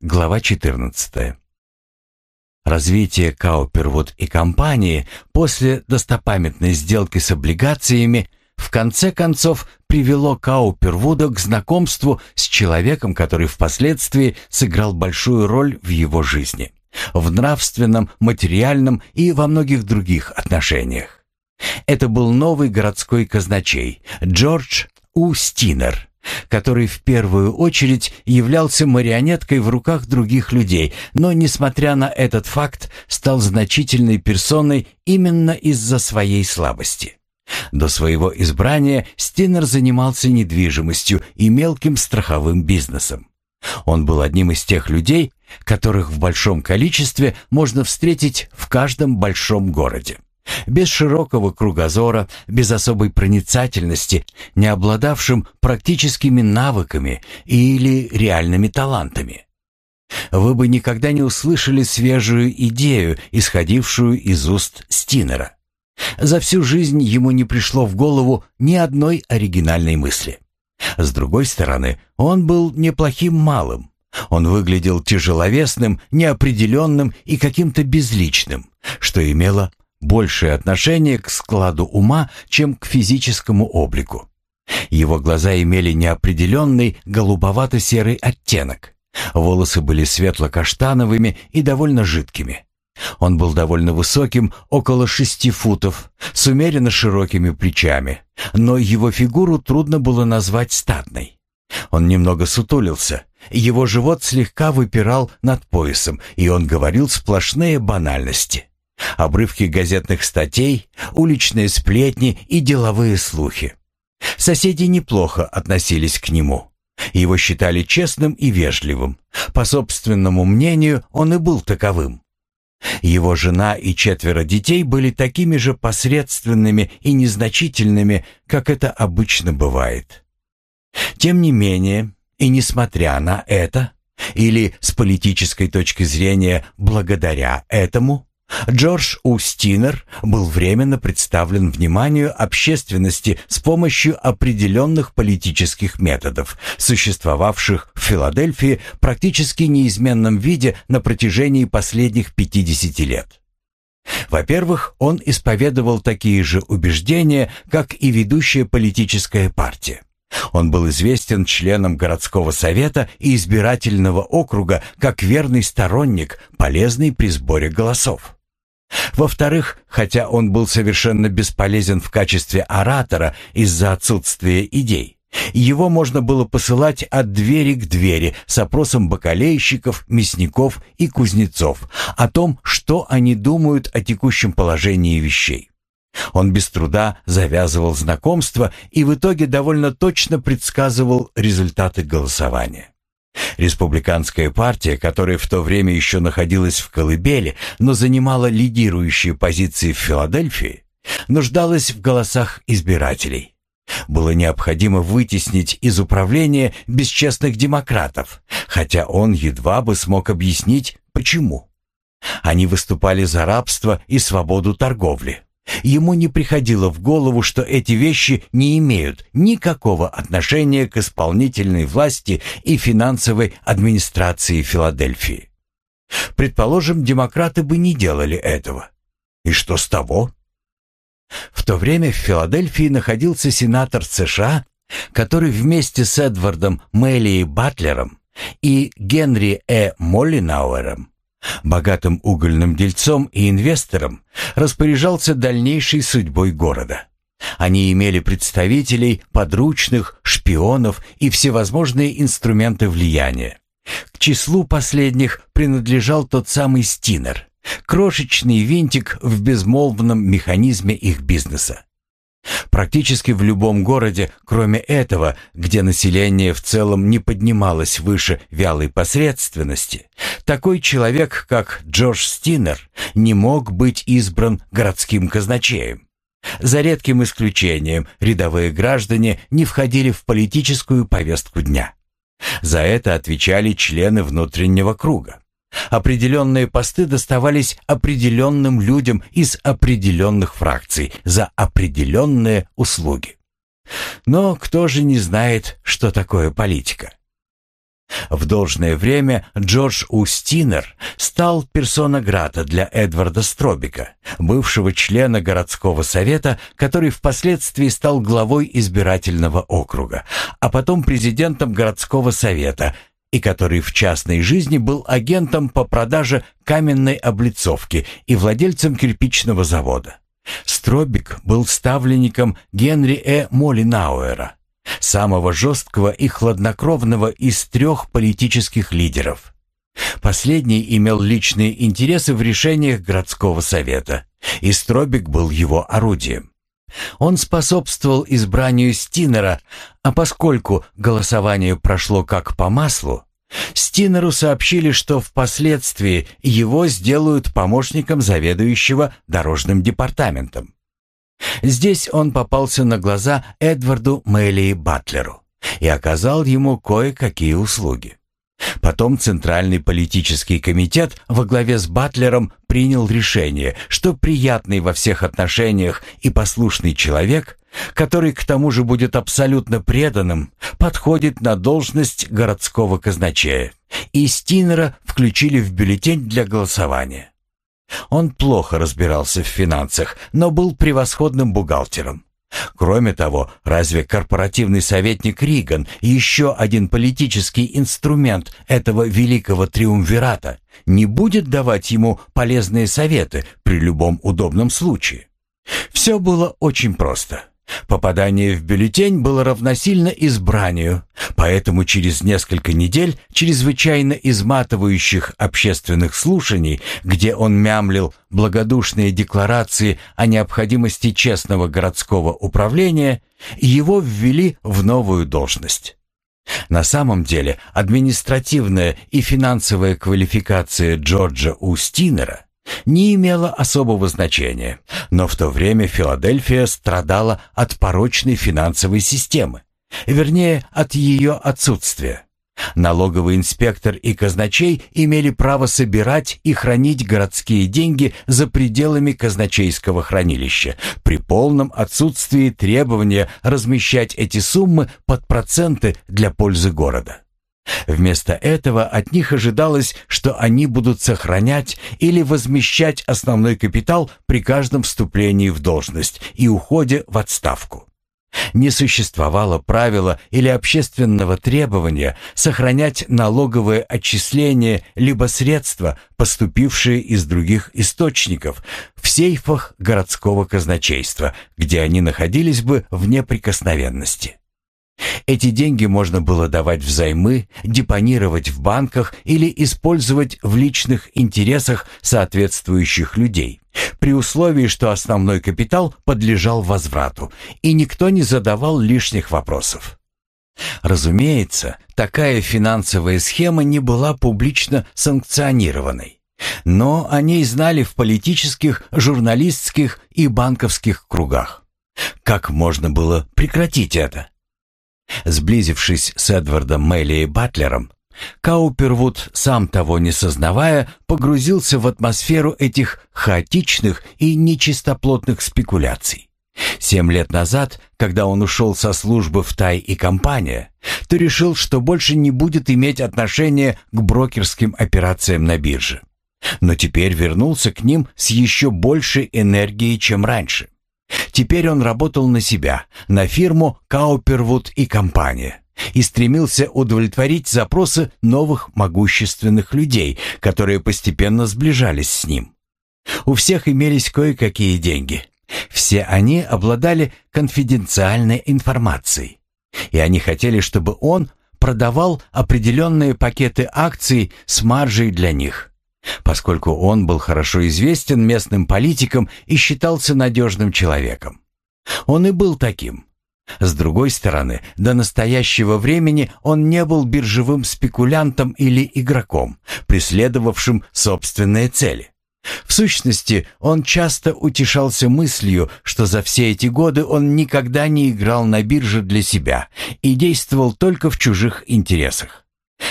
Глава 14. Развитие Каупервуд и компании после достопамятной сделки с облигациями в конце концов привело Каупервуда к знакомству с человеком, который впоследствии сыграл большую роль в его жизни, в нравственном, материальном и во многих других отношениях. Это был новый городской казначей Джордж У. Стинер, который в первую очередь являлся марионеткой в руках других людей, но, несмотря на этот факт, стал значительной персоной именно из-за своей слабости. До своего избрания Стинер занимался недвижимостью и мелким страховым бизнесом. Он был одним из тех людей, которых в большом количестве можно встретить в каждом большом городе. Без широкого кругозора, без особой проницательности, не обладавшим практическими навыками или реальными талантами. Вы бы никогда не услышали свежую идею, исходившую из уст Стинера. За всю жизнь ему не пришло в голову ни одной оригинальной мысли. С другой стороны, он был неплохим малым. Он выглядел тяжеловесным, неопределенным и каким-то безличным, что имело большее отношение к складу ума, чем к физическому облику. Его глаза имели неопределенный голубовато-серый оттенок. Волосы были светло-каштановыми и довольно жидкими. Он был довольно высоким, около шести футов, с умеренно широкими плечами, но его фигуру трудно было назвать статной. Он немного сутулился, его живот слегка выпирал над поясом, и он говорил сплошные банальности. Обрывки газетных статей, уличные сплетни и деловые слухи. Соседи неплохо относились к нему. Его считали честным и вежливым. По собственному мнению, он и был таковым. Его жена и четверо детей были такими же посредственными и незначительными, как это обычно бывает. Тем не менее, и несмотря на это, или с политической точки зрения благодаря этому, Джордж Устинер был временно представлен вниманию общественности с помощью определенных политических методов, существовавших в Филадельфии практически неизменном виде на протяжении последних 50 лет. Во-первых, он исповедовал такие же убеждения, как и ведущая политическая партия. Он был известен членам городского совета и избирательного округа как верный сторонник, полезный при сборе голосов. Во-вторых, хотя он был совершенно бесполезен в качестве оратора из-за отсутствия идей, его можно было посылать от двери к двери с опросом бакалейщиков, мясников и кузнецов о том, что они думают о текущем положении вещей. Он без труда завязывал знакомства и в итоге довольно точно предсказывал результаты голосования. Республиканская партия, которая в то время еще находилась в колыбели, но занимала лидирующие позиции в Филадельфии, нуждалась в голосах избирателей. Было необходимо вытеснить из управления бесчестных демократов, хотя он едва бы смог объяснить, почему. Они выступали за рабство и свободу торговли. Ему не приходило в голову, что эти вещи не имеют никакого отношения к исполнительной власти и финансовой администрации Филадельфии. Предположим, демократы бы не делали этого. И что с того? В то время в Филадельфии находился сенатор США, который вместе с Эдвардом Мелли Батлером и Генри Э. Моллинауэром Богатым угольным дельцом и инвестором распоряжался дальнейшей судьбой города. Они имели представителей, подручных, шпионов и всевозможные инструменты влияния. К числу последних принадлежал тот самый Стинер, крошечный винтик в безмолвном механизме их бизнеса. Практически в любом городе, кроме этого, где население в целом не поднималось выше вялой посредственности, такой человек, как Джордж Стинер, не мог быть избран городским казначеем. За редким исключением рядовые граждане не входили в политическую повестку дня. За это отвечали члены внутреннего круга. Определенные посты доставались определенным людям из определенных фракций за определенные услуги. Но кто же не знает, что такое политика? В должное время Джордж Устинер стал персона грата для Эдварда Стробика, бывшего члена городского совета, который впоследствии стал главой избирательного округа, а потом президентом городского совета, и который в частной жизни был агентом по продаже каменной облицовки и владельцем кирпичного завода. Стробик был ставленником Генри Э. Молинауэра, самого жесткого и хладнокровного из трех политических лидеров. Последний имел личные интересы в решениях городского совета, и Стробик был его орудием. Он способствовал избранию Стинера, а поскольку голосование прошло как по маслу, Стинеру сообщили, что впоследствии его сделают помощником заведующего дорожным департаментом. Здесь он попался на глаза Эдварду Мэлли Батлеру и оказал ему кое-какие услуги. Потом Центральный политический комитет во главе с Батлером принял решение, что приятный во всех отношениях и послушный человек, который к тому же будет абсолютно преданным, подходит на должность городского казначея, и Стинера включили в бюллетень для голосования. Он плохо разбирался в финансах, но был превосходным бухгалтером. Кроме того, разве корпоративный советник Риган, еще один политический инструмент этого великого триумвирата, не будет давать ему полезные советы при любом удобном случае? Все было очень просто. Попадание в бюллетень было равносильно избранию, поэтому через несколько недель чрезвычайно изматывающих общественных слушаний, где он мямлил благодушные декларации о необходимости честного городского управления, его ввели в новую должность. На самом деле административная и финансовая квалификация Джорджа Устинера не имело особого значения, но в то время Филадельфия страдала от порочной финансовой системы, вернее, от ее отсутствия. Налоговый инспектор и казначей имели право собирать и хранить городские деньги за пределами казначейского хранилища при полном отсутствии требования размещать эти суммы под проценты для пользы города. Вместо этого от них ожидалось, что они будут сохранять или возмещать основной капитал при каждом вступлении в должность и уходе в отставку. Не существовало правила или общественного требования сохранять налоговые отчисления либо средства, поступившие из других источников, в сейфах городского казначейства, где они находились бы в неприкосновенности. Эти деньги можно было давать взаймы, депонировать в банках или использовать в личных интересах соответствующих людей, при условии, что основной капитал подлежал возврату, и никто не задавал лишних вопросов. Разумеется, такая финансовая схема не была публично санкционированной. Но о ней знали в политических, журналистских и банковских кругах. Как можно было прекратить это? Сблизившись с Эдвардом Мелли и Батлером, Каупервуд, сам того не сознавая, погрузился в атмосферу этих хаотичных и нечистоплотных спекуляций. Семь лет назад, когда он ушел со службы в Тай и компания, то решил, что больше не будет иметь отношения к брокерским операциям на бирже. Но теперь вернулся к ним с еще большей энергией, чем раньше. Теперь он работал на себя, на фирму Каупервуд и компания и стремился удовлетворить запросы новых могущественных людей, которые постепенно сближались с ним. У всех имелись кое-какие деньги. Все они обладали конфиденциальной информацией. И они хотели, чтобы он продавал определенные пакеты акций с маржей для них поскольку он был хорошо известен местным политикам и считался надежным человеком. Он и был таким. С другой стороны, до настоящего времени он не был биржевым спекулянтом или игроком, преследовавшим собственные цели. В сущности, он часто утешался мыслью, что за все эти годы он никогда не играл на бирже для себя и действовал только в чужих интересах.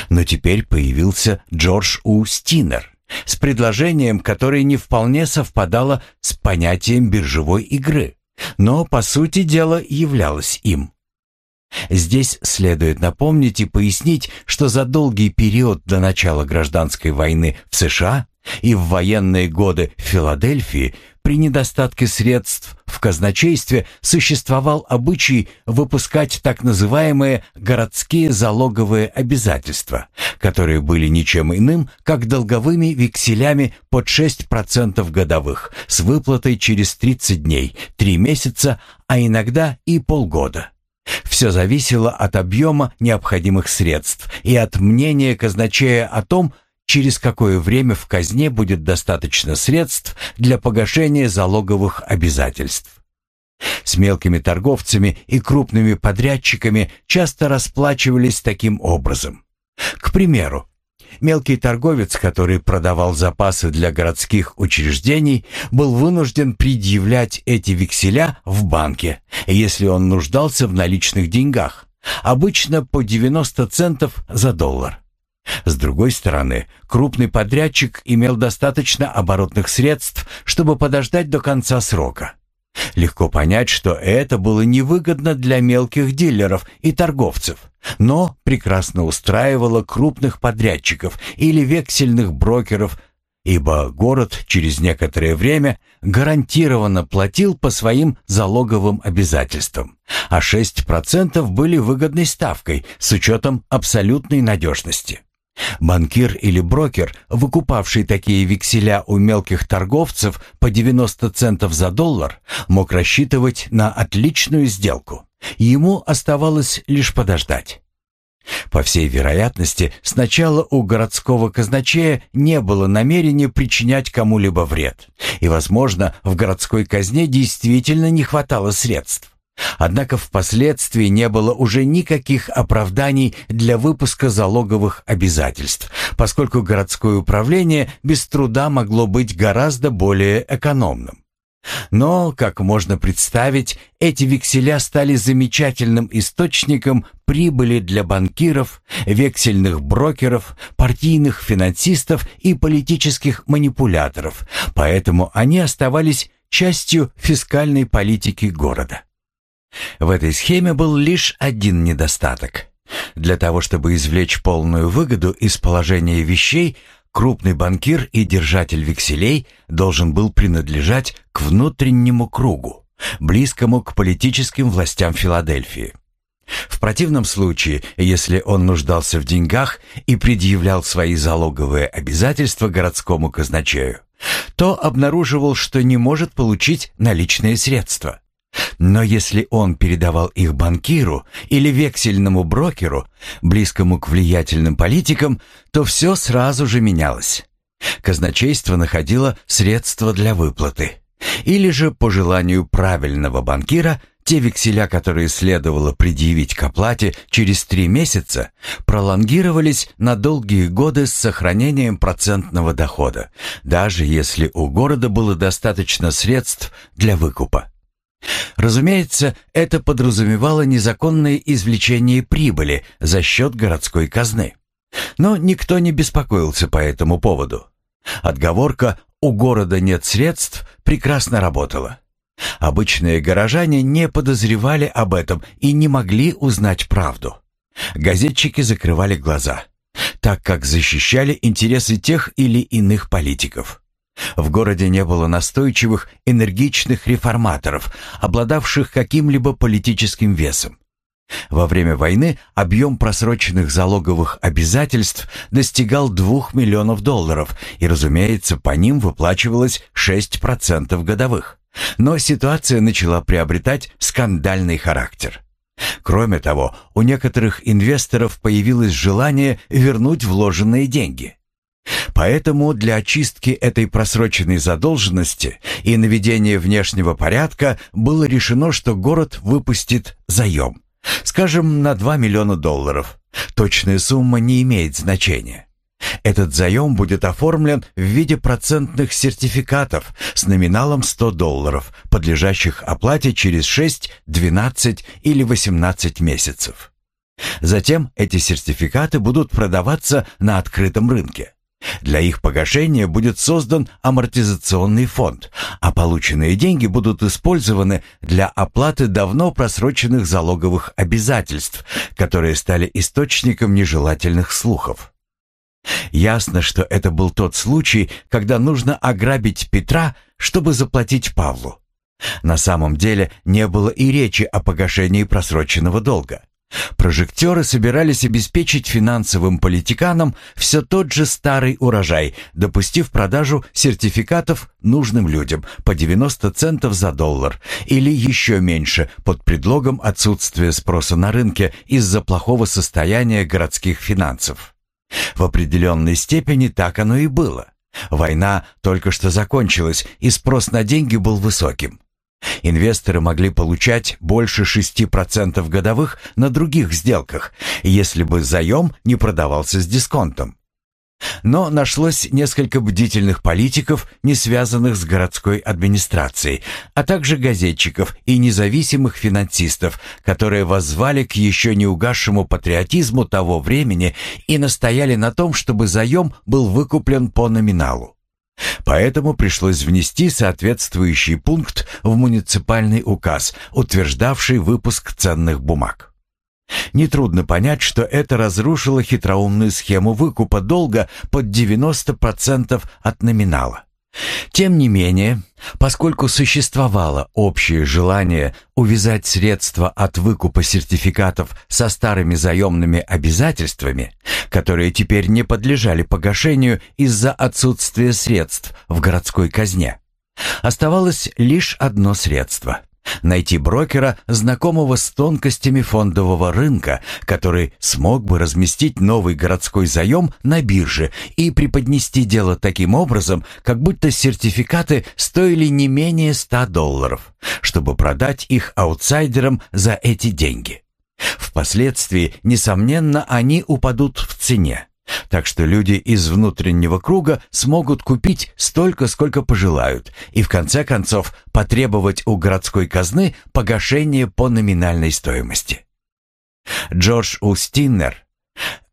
Но теперь появился Джордж У. Стинер, с предложением, которое не вполне совпадало с понятием биржевой игры, но по сути дела являлось им. Здесь следует напомнить и пояснить, что за долгий период до начала гражданской войны в США и в военные годы в Филадельфии при недостатке средств в казначействе существовал обычай выпускать так называемые городские залоговые обязательства, которые были ничем иным, как долговыми векселями под 6% годовых с выплатой через 30 дней, 3 месяца, а иногда и полгода. Все зависело от объема необходимых средств и от мнения казначея о том, через какое время в казне будет достаточно средств для погашения залоговых обязательств. С мелкими торговцами и крупными подрядчиками часто расплачивались таким образом. К примеру, мелкий торговец, который продавал запасы для городских учреждений, был вынужден предъявлять эти векселя в банке, если он нуждался в наличных деньгах, обычно по 90 центов за доллар. С другой стороны, крупный подрядчик имел достаточно оборотных средств, чтобы подождать до конца срока. Легко понять, что это было невыгодно для мелких дилеров и торговцев, но прекрасно устраивало крупных подрядчиков или вексельных брокеров, ибо город через некоторое время гарантированно платил по своим залоговым обязательствам, а 6% были выгодной ставкой с учетом абсолютной надежности. Банкир или брокер, выкупавший такие векселя у мелких торговцев по 90 центов за доллар, мог рассчитывать на отличную сделку. Ему оставалось лишь подождать. По всей вероятности, сначала у городского казначея не было намерения причинять кому-либо вред, и, возможно, в городской казне действительно не хватало средств. Однако впоследствии не было уже никаких оправданий для выпуска залоговых обязательств, поскольку городское управление без труда могло быть гораздо более экономным. Но, как можно представить, эти векселя стали замечательным источником прибыли для банкиров, вексельных брокеров, партийных финансистов и политических манипуляторов, поэтому они оставались частью фискальной политики города. В этой схеме был лишь один недостаток. Для того, чтобы извлечь полную выгоду из положения вещей, крупный банкир и держатель векселей должен был принадлежать к внутреннему кругу, близкому к политическим властям Филадельфии. В противном случае, если он нуждался в деньгах и предъявлял свои залоговые обязательства городскому казначею, то обнаруживал, что не может получить наличные средства. Но если он передавал их банкиру или вексельному брокеру, близкому к влиятельным политикам, то все сразу же менялось. Казначейство находило средства для выплаты. Или же, по желанию правильного банкира, те векселя, которые следовало предъявить к оплате через три месяца, пролонгировались на долгие годы с сохранением процентного дохода, даже если у города было достаточно средств для выкупа. Разумеется, это подразумевало незаконное извлечение прибыли за счет городской казны. Но никто не беспокоился по этому поводу. Отговорка «у города нет средств» прекрасно работала. Обычные горожане не подозревали об этом и не могли узнать правду. Газетчики закрывали глаза, так как защищали интересы тех или иных политиков. В городе не было настойчивых, энергичных реформаторов, обладавших каким-либо политическим весом. Во время войны объем просроченных залоговых обязательств достигал 2 миллионов долларов, и, разумеется, по ним выплачивалось 6% годовых. Но ситуация начала приобретать скандальный характер. Кроме того, у некоторых инвесторов появилось желание вернуть вложенные деньги. Поэтому для очистки этой просроченной задолженности и наведения внешнего порядка было решено, что город выпустит заем. Скажем, на 2 миллиона долларов. Точная сумма не имеет значения. Этот заем будет оформлен в виде процентных сертификатов с номиналом 100 долларов, подлежащих оплате через 6, 12 или 18 месяцев. Затем эти сертификаты будут продаваться на открытом рынке. Для их погашения будет создан амортизационный фонд, а полученные деньги будут использованы для оплаты давно просроченных залоговых обязательств, которые стали источником нежелательных слухов. Ясно, что это был тот случай, когда нужно ограбить Петра, чтобы заплатить Павлу. На самом деле не было и речи о погашении просроченного долга. Прожектеры собирались обеспечить финансовым политиканам все тот же старый урожай, допустив продажу сертификатов нужным людям по 90 центов за доллар или еще меньше под предлогом отсутствия спроса на рынке из-за плохого состояния городских финансов. В определенной степени так оно и было. Война только что закончилась, и спрос на деньги был высоким. Инвесторы могли получать больше 6% годовых на других сделках, если бы заем не продавался с дисконтом. Но нашлось несколько бдительных политиков, не связанных с городской администрацией, а также газетчиков и независимых финансистов, которые воззвали к еще не угасшему патриотизму того времени и настояли на том, чтобы заем был выкуплен по номиналу. Поэтому пришлось внести соответствующий пункт в муниципальный указ, утверждавший выпуск ценных бумаг. Нетрудно понять, что это разрушило хитроумную схему выкупа долга под 90% от номинала. Тем не менее, поскольку существовало общее желание увязать средства от выкупа сертификатов со старыми заемными обязательствами, которые теперь не подлежали погашению из-за отсутствия средств в городской казне, оставалось лишь одно средство Найти брокера, знакомого с тонкостями фондового рынка, который смог бы разместить новый городской заем на бирже и преподнести дело таким образом, как будто сертификаты стоили не менее 100 долларов, чтобы продать их аутсайдерам за эти деньги. Впоследствии, несомненно, они упадут в цене. Так что люди из внутреннего круга смогут купить столько, сколько пожелают, и в конце концов потребовать у городской казны погашение по номинальной стоимости. Джордж Устиннер,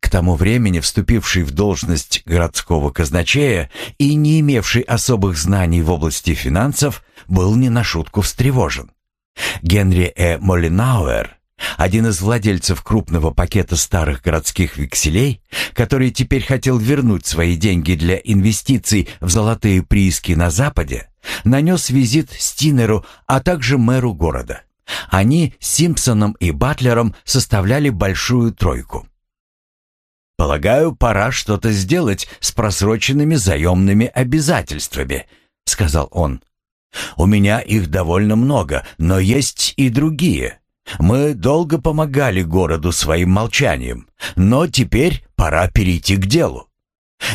к тому времени вступивший в должность городского казначея и не имевший особых знаний в области финансов, был не на шутку встревожен. Генри Э. Молинауэр один из владельцев крупного пакета старых городских векселей, который теперь хотел вернуть свои деньги для инвестиций в золотые прииски на Западе, нанес визит Стинеру, а также мэру города. Они с Симпсоном и Батлером составляли большую тройку. «Полагаю, пора что-то сделать с просроченными заемными обязательствами», — сказал он. «У меня их довольно много, но есть и другие. Мы долго помогали городу своим молчанием, но теперь пора перейти к делу.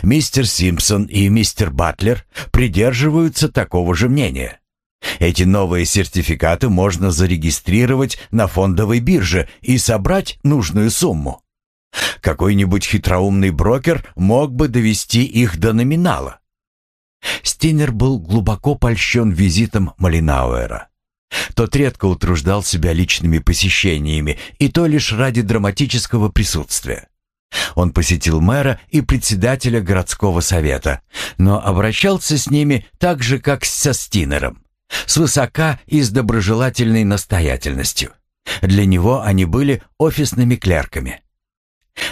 Мистер Симпсон и мистер Батлер придерживаются такого же мнения. Эти новые сертификаты можно зарегистрировать на фондовой бирже и собрать нужную сумму. Какой-нибудь хитроумный брокер мог бы довести их до номинала. Стинер был глубоко польщен визитом Малинауэра. Тот редко утруждал себя личными посещениями, и то лишь ради драматического присутствия. Он посетил мэра и председателя городского совета, но обращался с ними так же, как со Стинером, свысока и с доброжелательной настоятельностью. Для него они были офисными клерками.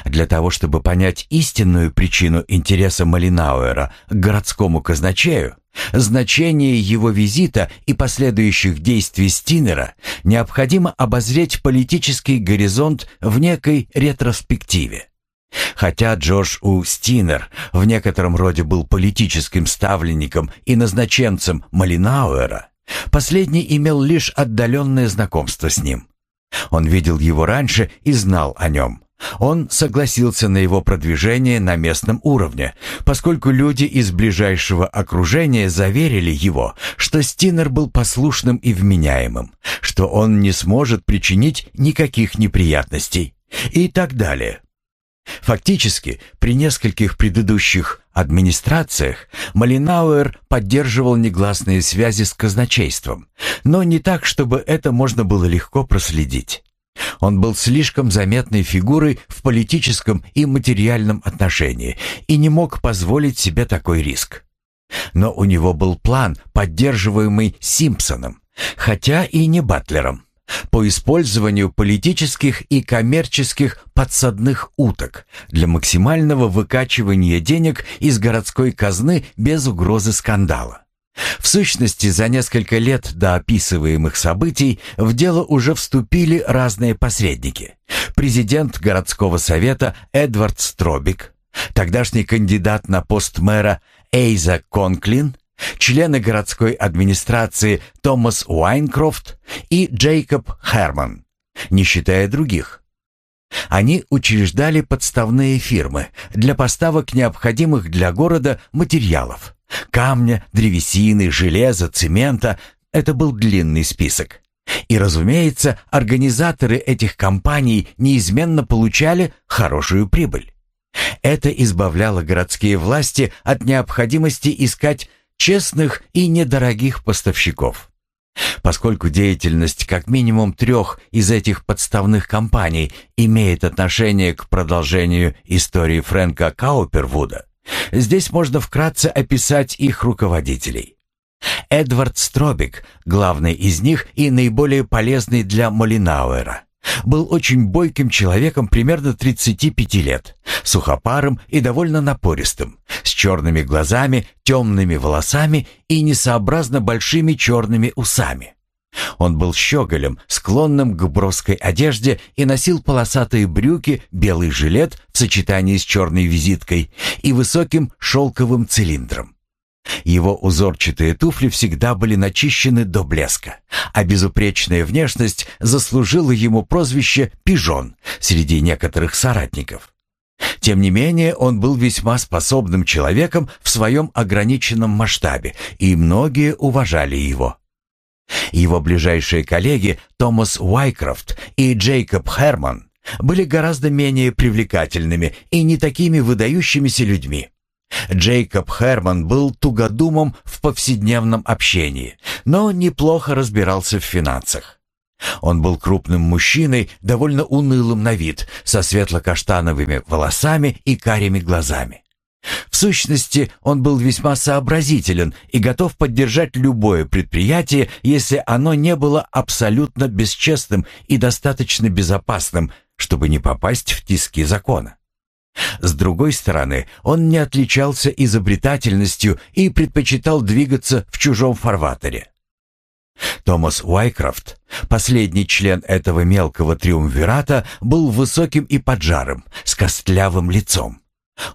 Для того, чтобы понять истинную причину интереса Малинауэра к городскому казначею, значение его визита и последующих действий Стинера, необходимо обозреть политический горизонт в некой ретроспективе. Хотя Джордж У. Стинер в некотором роде был политическим ставленником и назначенцем Малинауэра, последний имел лишь отдаленное знакомство с ним. Он видел его раньше и знал о нем. Он согласился на его продвижение на местном уровне, поскольку люди из ближайшего окружения заверили его, что Стинер был послушным и вменяемым, что он не сможет причинить никаких неприятностей и так далее. Фактически, при нескольких предыдущих администрациях Малинауэр поддерживал негласные связи с казначейством, но не так, чтобы это можно было легко проследить. Он был слишком заметной фигурой в политическом и материальном отношении и не мог позволить себе такой риск. Но у него был план, поддерживаемый Симпсоном, хотя и не Батлером, по использованию политических и коммерческих подсадных уток для максимального выкачивания денег из городской казны без угрозы скандала. В сущности, за несколько лет до описываемых событий в дело уже вступили разные посредники. Президент городского совета Эдвард Стробик, тогдашний кандидат на пост мэра Эйза Конклин, члены городской администрации Томас Уайнкрофт и Джейкоб Херман, не считая других. Они учреждали подставные фирмы для поставок необходимых для города материалов. Камня, древесины, железа, цемента — это был длинный список. И, разумеется, организаторы этих компаний неизменно получали хорошую прибыль. Это избавляло городские власти от необходимости искать честных и недорогих поставщиков. Поскольку деятельность как минимум трех из этих подставных компаний имеет отношение к продолжению истории Фрэнка Каупервуда, здесь можно вкратце описать их руководителей. Эдвард Стробик, главный из них и наиболее полезный для Молинауэра, был очень бойким человеком примерно 35 лет, сухопарым и довольно напористым, с черными глазами, темными волосами и несообразно большими черными усами. Он был щеголем, склонным к броской одежде и носил полосатые брюки, белый жилет в сочетании с черной визиткой и высоким шелковым цилиндром. Его узорчатые туфли всегда были начищены до блеска, а безупречная внешность заслужила ему прозвище «пижон» среди некоторых соратников. Тем не менее, он был весьма способным человеком в своем ограниченном масштабе, и многие уважали его. Его ближайшие коллеги Томас Уайкрофт и Джейкоб Херман были гораздо менее привлекательными и не такими выдающимися людьми. Джейкоб Херман был тугодумом в повседневном общении, но неплохо разбирался в финансах. Он был крупным мужчиной, довольно унылым на вид, со светло-каштановыми волосами и карими глазами. В сущности, он был весьма сообразителен и готов поддержать любое предприятие, если оно не было абсолютно бесчестным и достаточно безопасным, чтобы не попасть в тиски закона. С другой стороны, он не отличался изобретательностью и предпочитал двигаться в чужом фарватере. Томас Уайкрофт, последний член этого мелкого триумвирата, был высоким и поджарым, с костлявым лицом.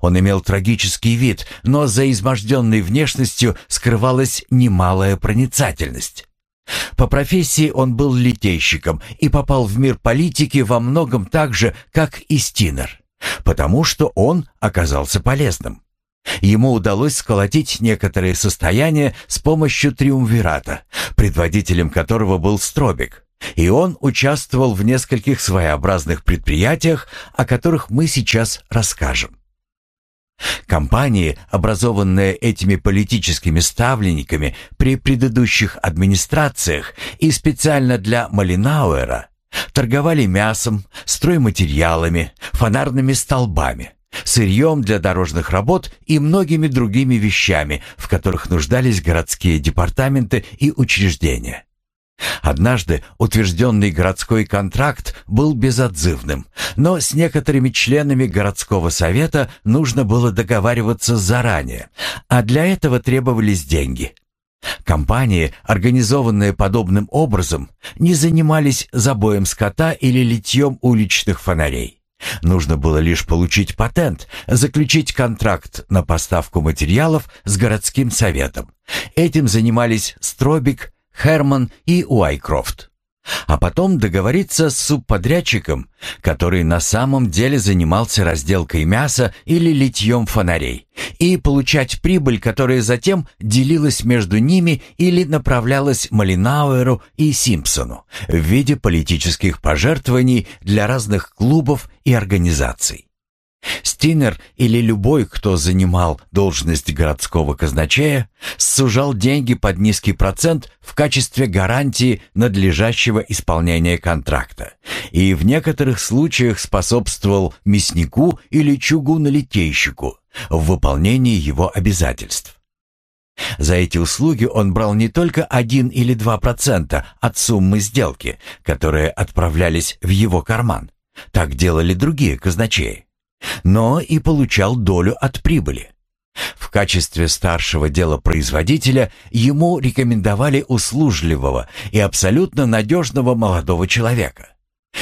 Он имел трагический вид, но за изможденной внешностью скрывалась немалая проницательность. По профессии он был литейщиком и попал в мир политики во многом так же, как и Стинер потому что он оказался полезным. Ему удалось сколотить некоторые состояния с помощью триумвирата, предводителем которого был Стробик, и он участвовал в нескольких своеобразных предприятиях, о которых мы сейчас расскажем. Компании, образованные этими политическими ставленниками при предыдущих администрациях и специально для Малинауэра, Торговали мясом, стройматериалами, фонарными столбами, сырьем для дорожных работ и многими другими вещами, в которых нуждались городские департаменты и учреждения. Однажды утвержденный городской контракт был безотзывным, но с некоторыми членами городского совета нужно было договариваться заранее, а для этого требовались деньги. Компании, организованные подобным образом, не занимались забоем скота или литьем уличных фонарей. Нужно было лишь получить патент, заключить контракт на поставку материалов с городским советом. Этим занимались Стробик, Херман и Уайкрофт а потом договориться с субподрядчиком, который на самом деле занимался разделкой мяса или литьем фонарей, и получать прибыль, которая затем делилась между ними или направлялась Малинауэру и Симпсону в виде политических пожертвований для разных клубов и организаций. Стинер или любой, кто занимал должность городского казначея, сужал деньги под низкий процент в качестве гарантии надлежащего исполнения контракта и в некоторых случаях способствовал мяснику или чугунолитейщику в выполнении его обязательств. За эти услуги он брал не только 1 или 2% от суммы сделки, которые отправлялись в его карман. Так делали другие казначеи но и получал долю от прибыли. В качестве старшего делопроизводителя ему рекомендовали услужливого и абсолютно надежного молодого человека.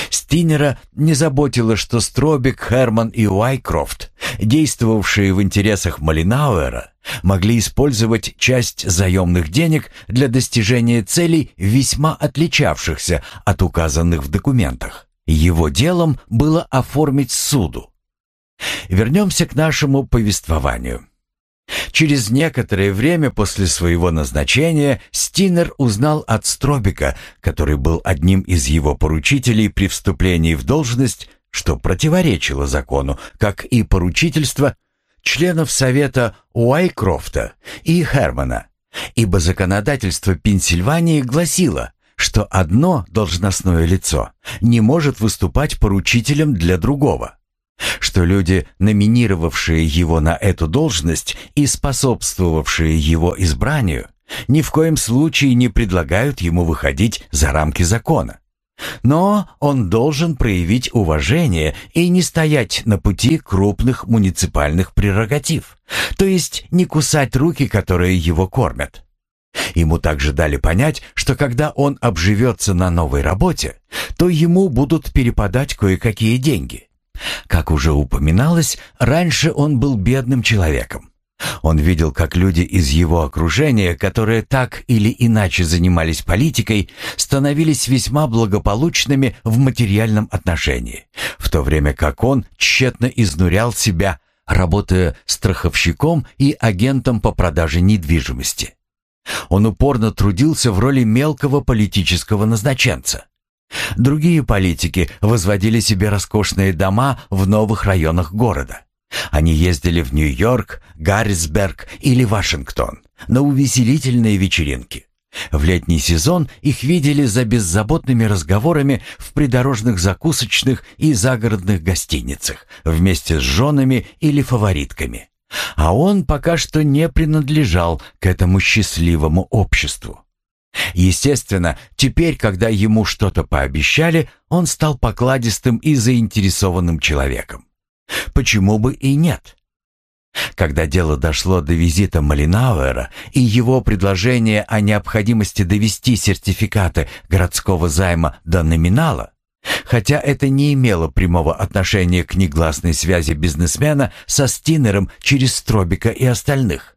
Стинера не заботило, что Стробик, Херман и Уайкрофт, действовавшие в интересах Малинауэра, могли использовать часть заемных денег для достижения целей, весьма отличавшихся от указанных в документах. Его делом было оформить суду, Вернемся к нашему повествованию. Через некоторое время после своего назначения Стинер узнал от Стробика, который был одним из его поручителей при вступлении в должность, что противоречило закону, как и поручительство членов Совета Уайкрофта и Хермана, ибо законодательство Пенсильвании гласило, что одно должностное лицо не может выступать поручителем для другого что люди, номинировавшие его на эту должность и способствовавшие его избранию, ни в коем случае не предлагают ему выходить за рамки закона. Но он должен проявить уважение и не стоять на пути крупных муниципальных прерогатив, то есть не кусать руки, которые его кормят. Ему также дали понять, что когда он обживется на новой работе, то ему будут перепадать кое-какие деньги. Как уже упоминалось, раньше он был бедным человеком. Он видел, как люди из его окружения, которые так или иначе занимались политикой, становились весьма благополучными в материальном отношении, в то время как он тщетно изнурял себя, работая страховщиком и агентом по продаже недвижимости. Он упорно трудился в роли мелкого политического назначенца. Другие политики возводили себе роскошные дома в новых районах города. Они ездили в Нью-Йорк, Гаррисберг или Вашингтон на увеселительные вечеринки. В летний сезон их видели за беззаботными разговорами в придорожных закусочных и загородных гостиницах вместе с женами или фаворитками. А он пока что не принадлежал к этому счастливому обществу. Естественно, теперь, когда ему что-то пообещали, он стал покладистым и заинтересованным человеком. Почему бы и нет? Когда дело дошло до визита Малинауэра и его предложения о необходимости довести сертификаты городского займа до номинала, хотя это не имело прямого отношения к негласной связи бизнесмена со Стинером через Стробика и остальных,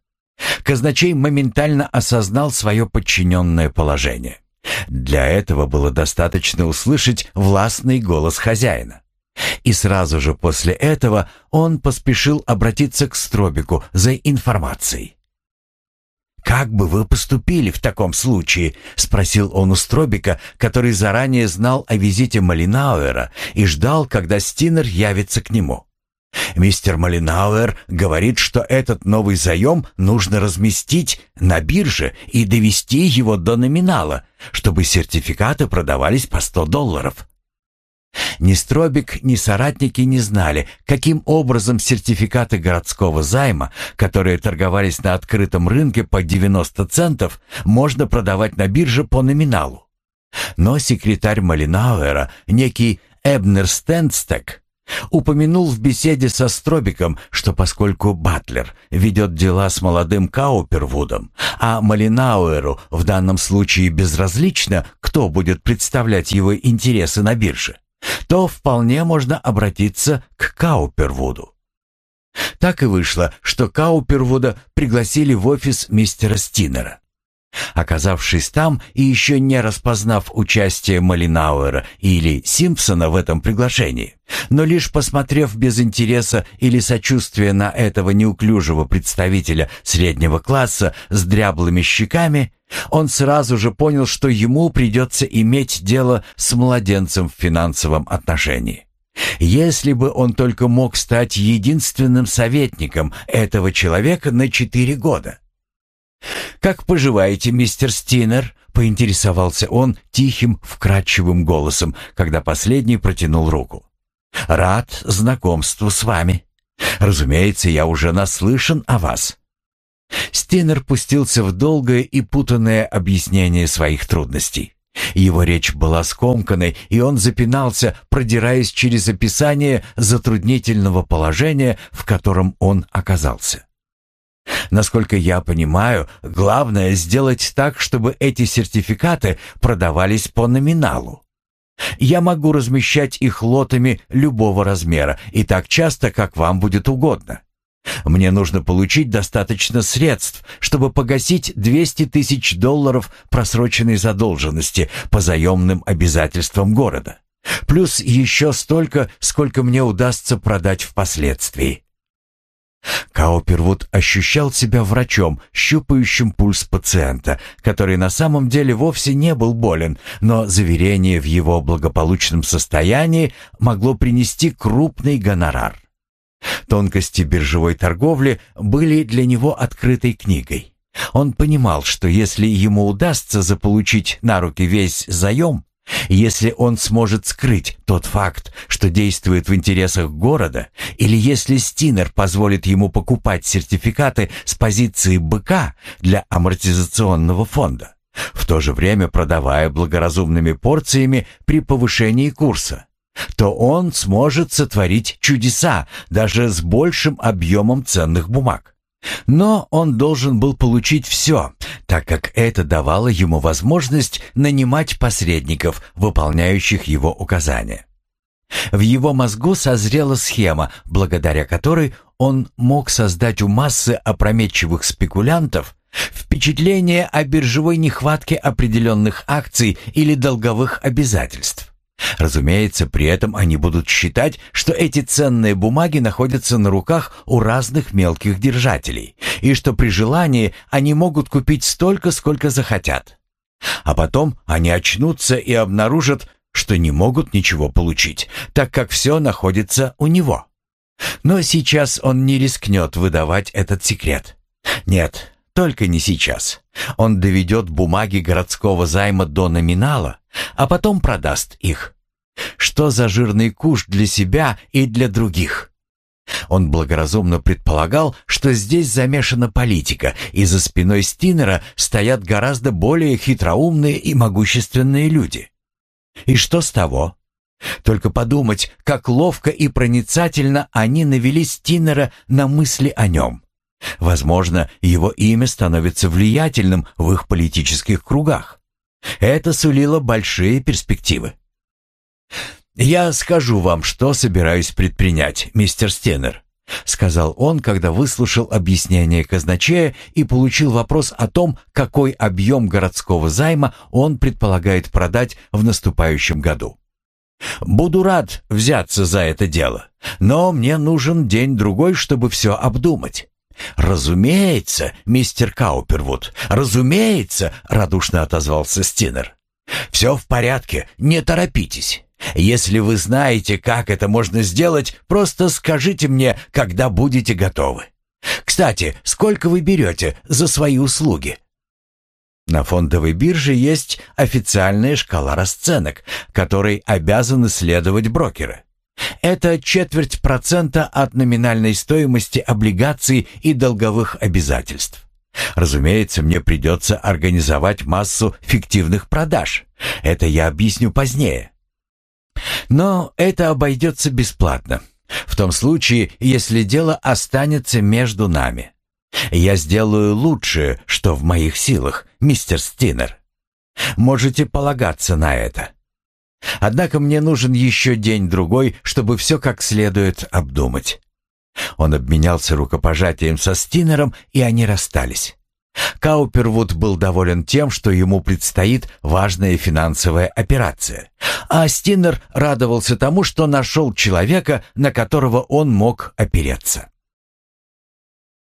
Казначей моментально осознал свое подчиненное положение. Для этого было достаточно услышать властный голос хозяина. И сразу же после этого он поспешил обратиться к Стробику за информацией. «Как бы вы поступили в таком случае?» — спросил он у Стробика, который заранее знал о визите Малинауэра и ждал, когда Стинер явится к нему. Мистер Малинауэр говорит, что этот новый заем нужно разместить на бирже и довести его до номинала, чтобы сертификаты продавались по 100 долларов. Ни Стробик, ни соратники не знали, каким образом сертификаты городского займа, которые торговались на открытом рынке по 90 центов, можно продавать на бирже по номиналу. Но секретарь Малинауэра, некий Эбнер Стенстек, Упомянул в беседе со Стробиком, что поскольку Батлер ведет дела с молодым Каупервудом, а Малинауэру в данном случае безразлично, кто будет представлять его интересы на бирже, то вполне можно обратиться к Каупервуду. Так и вышло, что Каупервуда пригласили в офис мистера Стинера. Оказавшись там и еще не распознав участие Малинауэра или Симпсона в этом приглашении, но лишь посмотрев без интереса или сочувствия на этого неуклюжего представителя среднего класса с дряблыми щеками, он сразу же понял, что ему придется иметь дело с младенцем в финансовом отношении. Если бы он только мог стать единственным советником этого человека на четыре года. «Как поживаете, мистер Стинер?» — поинтересовался он тихим, вкрадчивым голосом, когда последний протянул руку. «Рад знакомству с вами. Разумеется, я уже наслышан о вас». Стинер пустился в долгое и путанное объяснение своих трудностей. Его речь была скомканной, и он запинался, продираясь через описание затруднительного положения, в котором он оказался. Насколько я понимаю, главное сделать так, чтобы эти сертификаты продавались по номиналу. Я могу размещать их лотами любого размера и так часто, как вам будет угодно. Мне нужно получить достаточно средств, чтобы погасить 200 тысяч долларов просроченной задолженности по заемным обязательствам города. Плюс еще столько, сколько мне удастся продать впоследствии. Каупервуд ощущал себя врачом, щупающим пульс пациента, который на самом деле вовсе не был болен, но заверение в его благополучном состоянии могло принести крупный гонорар. Тонкости биржевой торговли были для него открытой книгой. Он понимал, что если ему удастся заполучить на руки весь заем, если он сможет скрыть тот факт, что действует в интересах города, или если Стинер позволит ему покупать сертификаты с позиции быка для амортизационного фонда, в то же время продавая благоразумными порциями при повышении курса, то он сможет сотворить чудеса даже с большим объемом ценных бумаг. Но он должен был получить все, так как это давало ему возможность нанимать посредников, выполняющих его указания. В его мозгу созрела схема, благодаря которой он мог создать у массы опрометчивых спекулянтов впечатление о биржевой нехватке определенных акций или долговых обязательств. Разумеется, при этом они будут считать, что эти ценные бумаги находятся на руках у разных мелких держателей, и что при желании они могут купить столько, сколько захотят. А потом они очнутся и обнаружат, что не могут ничего получить, так как все находится у него. Но сейчас он не рискнет выдавать этот секрет. Нет, только не сейчас. Он доведет бумаги городского займа до номинала, а потом продаст их. Что за жирный куш для себя и для других? Он благоразумно предполагал, что здесь замешана политика, и за спиной Стинера стоят гораздо более хитроумные и могущественные люди. И что с того? Только подумать, как ловко и проницательно они навели Стинера на мысли о нем. Возможно, его имя становится влиятельным в их политических кругах. Это сулило большие перспективы. «Я скажу вам, что собираюсь предпринять, мистер Стеннер», сказал он, когда выслушал объяснение казначея и получил вопрос о том, какой объем городского займа он предполагает продать в наступающем году. «Буду рад взяться за это дело, но мне нужен день-другой, чтобы все обдумать». «Разумеется, мистер Каупервуд, разумеется», — радушно отозвался Стинер. «Все в порядке, не торопитесь. Если вы знаете, как это можно сделать, просто скажите мне, когда будете готовы. Кстати, сколько вы берете за свои услуги?» На фондовой бирже есть официальная шкала расценок, которой обязаны следовать брокеры. Это четверть процента от номинальной стоимости облигаций и долговых обязательств. Разумеется, мне придется организовать массу фиктивных продаж. Это я объясню позднее. Но это обойдется бесплатно. В том случае, если дело останется между нами. Я сделаю лучшее, что в моих силах, мистер Стинер. Можете полагаться на это. Однако мне нужен еще день-другой, чтобы все как следует обдумать. Он обменялся рукопожатием со Стинером, и они расстались. Каупервуд был доволен тем, что ему предстоит важная финансовая операция, а Стинер радовался тому, что нашел человека, на которого он мог опереться.